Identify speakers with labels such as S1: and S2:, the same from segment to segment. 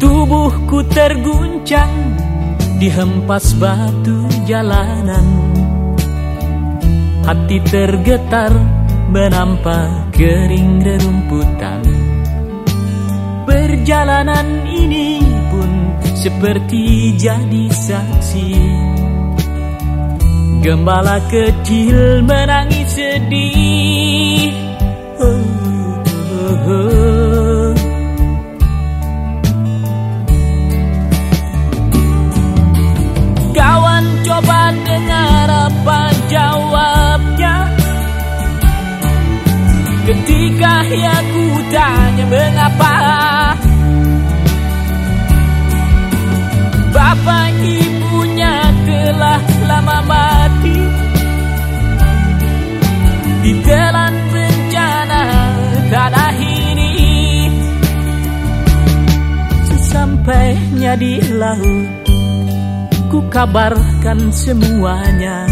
S1: Tubuhku terguncang dihempas batu jalanan. Hati tergetar menampak kering rerumputan. Perjalanan ini seperti jadi saksi Gembala kecil menangis sedih oh, oh, oh. Kawan coba dengar apa jawabnya Ketika aku tanya mengapa Bapak ibunya telah lama mati. Di telan bencana tanah ini Sesampainya di laut Ku kabarkan semuanya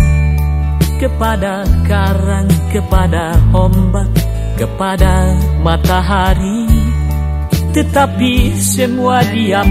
S1: Kepada karang, kepada ombak Kepada matahari. Tetapi semua diam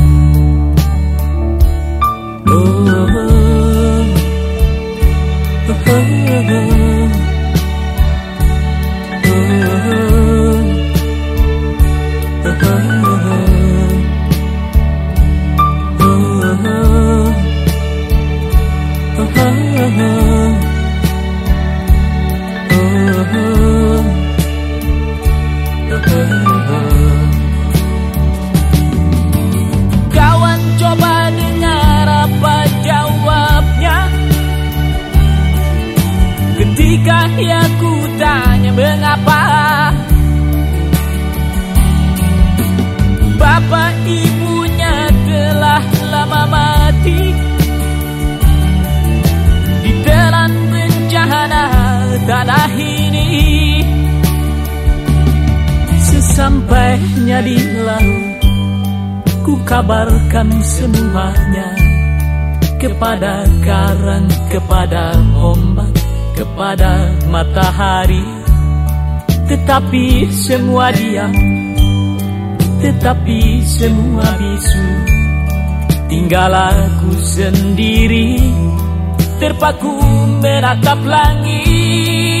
S1: Kawan Sesampainya di laut Ku kabarkan semuanya Kepada karang, kepada ombak Kepada matahari. Tetapi semua diam Tetapi semua bisu. Tinggal aku sendiri Terpaku menatap langit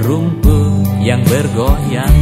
S1: rumput yang bergoyang